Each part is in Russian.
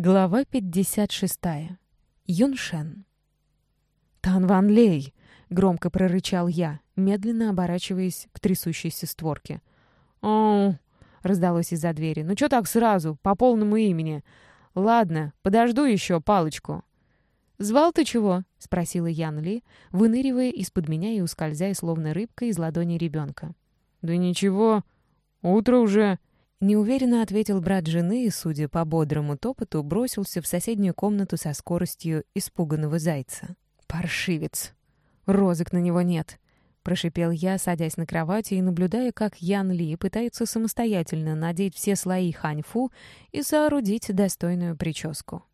Глава 56. Юншен. «Тан Ван Лей!» — громко прорычал я, медленно оборачиваясь к трясущейся створке. «О!» — раздалось из-за двери. «Ну что так сразу, по полному имени? Ладно, подожду еще палочку». «Звал ты чего?» — спросила Ян Ли, выныривая из-под меня и ускользая, словно рыбка из ладони ребенка. «Да ничего, утро уже», Неуверенно ответил брат жены и, судя по бодрому топоту, бросился в соседнюю комнату со скоростью испуганного зайца. «Паршивец! Розок на него нет!» — прошипел я, садясь на кровати и наблюдая, как Ян Ли пытается самостоятельно надеть все слои ханьфу и соорудить достойную прическу.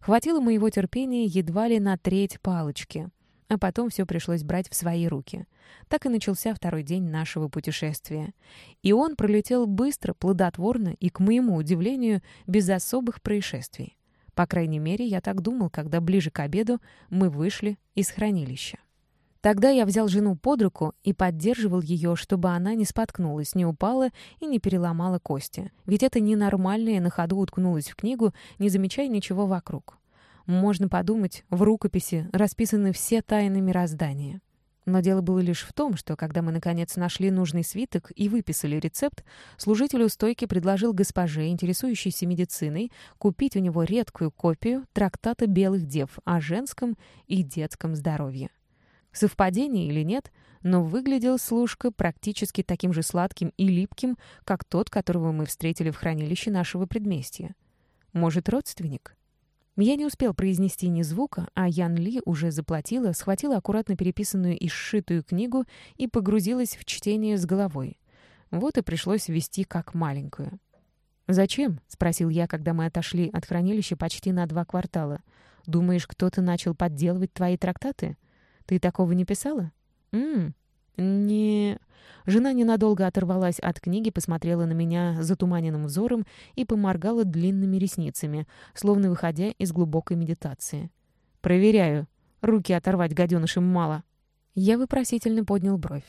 Хватило моего терпения едва ли на треть палочки — а потом все пришлось брать в свои руки. Так и начался второй день нашего путешествия. И он пролетел быстро, плодотворно и, к моему удивлению, без особых происшествий. По крайней мере, я так думал, когда ближе к обеду мы вышли из хранилища. Тогда я взял жену под руку и поддерживал ее, чтобы она не споткнулась, не упала и не переломала кости. Ведь это ненормальное на ходу уткнулась в книгу, не замечая ничего вокруг. Можно подумать, в рукописи расписаны все тайны мироздания. Но дело было лишь в том, что когда мы, наконец, нашли нужный свиток и выписали рецепт, служитель у стойки предложил госпоже, интересующейся медициной, купить у него редкую копию трактата белых дев о женском и детском здоровье. Совпадение или нет, но выглядел служка практически таким же сладким и липким, как тот, которого мы встретили в хранилище нашего предместья. Может, родственник? Я не успел произнести ни звука, а Ян Ли уже заплатила, схватила аккуратно переписанную и сшитую книгу и погрузилась в чтение с головой. Вот и пришлось вести как маленькую. «Зачем?» — спросил я, когда мы отошли от хранилища почти на два квартала. «Думаешь, кто-то начал подделывать твои трактаты? Ты такого не писала?» «М-м, не...» Жена ненадолго оторвалась от книги, посмотрела на меня затуманенным взором и поморгала длинными ресницами, словно выходя из глубокой медитации. «Проверяю. Руки оторвать гаденышем мало». Я вопросительно поднял бровь.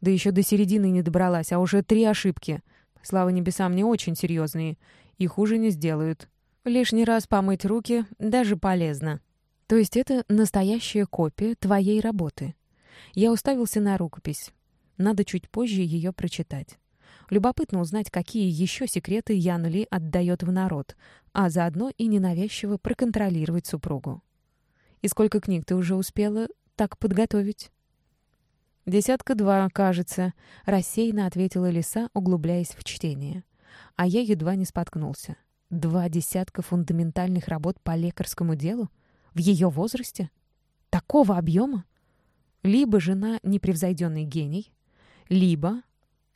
Да еще до середины не добралась, а уже три ошибки. Слава небесам, не очень серьезные. И хуже не сделают. Лишний раз помыть руки даже полезно. То есть это настоящая копия твоей работы. Я уставился на рукопись. Надо чуть позже ее прочитать. Любопытно узнать, какие еще секреты Ян Ли отдает в народ, а заодно и ненавязчиво проконтролировать супругу. «И сколько книг ты уже успела так подготовить?» «Десятка два, кажется», — рассеянно ответила Лиса, углубляясь в чтение. А я едва не споткнулся. «Два десятка фундаментальных работ по лекарскому делу? В ее возрасте? Такого объема?» Либо жена непревзойденный гений, либо...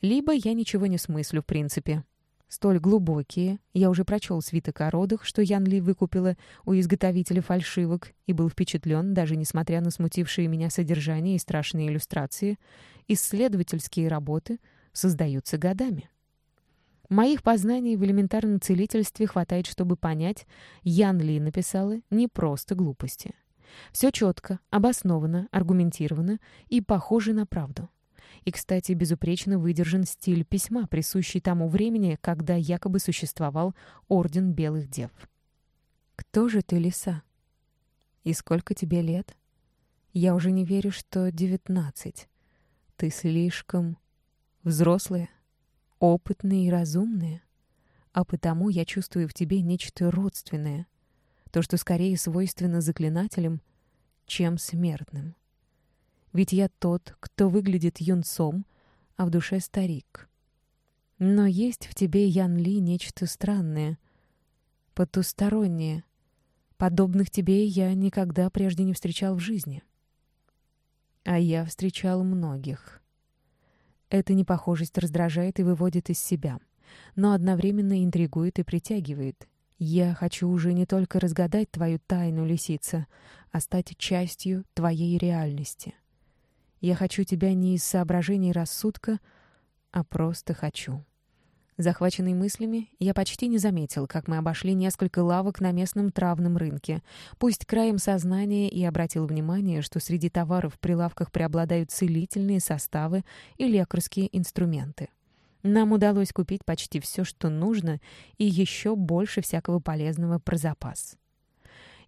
Либо я ничего не смыслю в принципе. Столь глубокие, я уже прочел свиток о родах, что Ян Ли выкупила у изготовителя фальшивок и был впечатлен, даже несмотря на смутившие меня содержание и страшные иллюстрации, исследовательские работы создаются годами. Моих познаний в элементарном целительстве хватает, чтобы понять, Ян Ли написала не просто глупости. Все четко, обосновано, аргументировано и похоже на правду. И, кстати, безупречно выдержан стиль письма, присущий тому времени, когда якобы существовал Орден Белых Дев. «Кто же ты, лиса? И сколько тебе лет? Я уже не верю, что девятнадцать. Ты слишком взрослая, опытная и разумная, а потому я чувствую в тебе нечто родственное, то, что скорее свойственно заклинателям, чем смертным». Ведь я тот, кто выглядит юнцом, а в душе старик. Но есть в тебе, Ян Ли, нечто странное, потустороннее. Подобных тебе я никогда прежде не встречал в жизни. А я встречал многих. Эта непохожесть раздражает и выводит из себя, но одновременно интригует и притягивает. Я хочу уже не только разгадать твою тайну, лисица, а стать частью твоей реальности. Я хочу тебя не из соображений рассудка, а просто хочу. Захваченный мыслями, я почти не заметил, как мы обошли несколько лавок на местном травном рынке, пусть краем сознания и обратил внимание, что среди товаров в прилавках преобладают целительные составы и лекарские инструменты. Нам удалось купить почти все, что нужно, и еще больше всякого полезного про запас.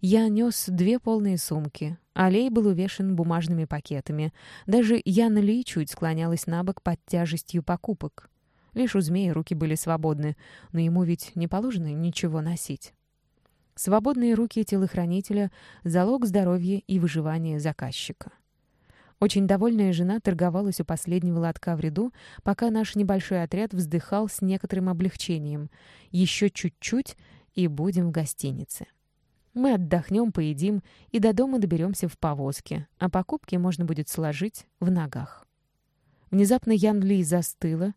Я нес две полные сумки. Алей был увешан бумажными пакетами. Даже Яна Ли чуть склонялась на бок под тяжестью покупок. Лишь у змея руки были свободны, но ему ведь не положено ничего носить. Свободные руки телохранителя — залог здоровья и выживания заказчика. Очень довольная жена торговалась у последнего лотка в ряду, пока наш небольшой отряд вздыхал с некоторым облегчением. Еще чуть-чуть, и будем в гостинице. Мы отдохнем, поедим и до дома доберемся в повозке, а покупки можно будет сложить в ногах. Внезапно Ян Ли застыла,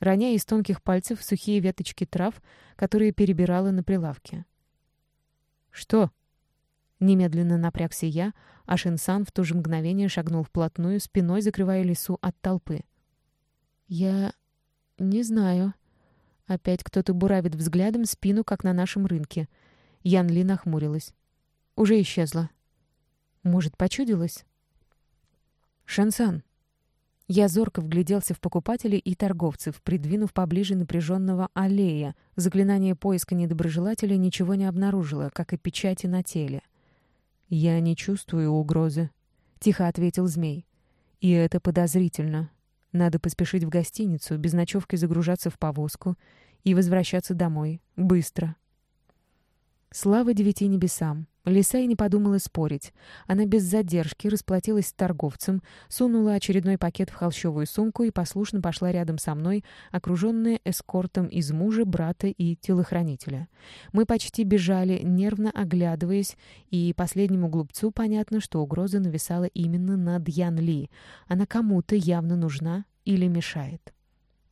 роняя из тонких пальцев сухие веточки трав, которые перебирала на прилавке. «Что?» Немедленно напрягся я, а Шинсан в то же мгновение шагнул вплотную, спиной закрывая лесу от толпы. «Я... не знаю». Опять кто-то буравит взглядом спину, как на нашем рынке — Ян Ли нахмурилась. «Уже исчезла». «Может, почудилась?» «Шансан». Я зорко вгляделся в покупателей и торговцев, придвинув поближе напряженного аллея. Заклинание поиска недоброжелателя ничего не обнаружило, как и печати на теле. «Я не чувствую угрозы», — тихо ответил змей. «И это подозрительно. Надо поспешить в гостиницу, без ночевки загружаться в повозку и возвращаться домой. Быстро». Слава девяти небесам! Лиса и не подумала спорить. Она без задержки расплатилась с торговцем, сунула очередной пакет в холщовую сумку и послушно пошла рядом со мной, окруженная эскортом из мужа, брата и телохранителя. Мы почти бежали, нервно оглядываясь, и последнему глупцу понятно, что угроза нависала именно над Ян Ли. Она кому-то явно нужна или мешает.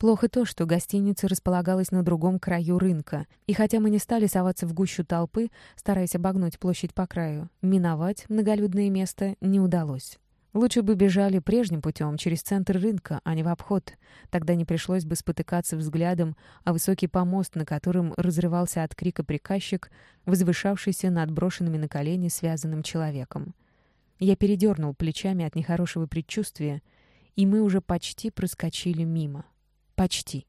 Плохо то, что гостиница располагалась на другом краю рынка, и хотя мы не стали соваться в гущу толпы, стараясь обогнуть площадь по краю, миновать многолюдное место не удалось. Лучше бы бежали прежним путем, через центр рынка, а не в обход. Тогда не пришлось бы спотыкаться взглядом, а высокий помост, на котором разрывался от крика приказчик, возвышавшийся над брошенными на колени связанным человеком. Я передернул плечами от нехорошего предчувствия, и мы уже почти проскочили мимо. Почти.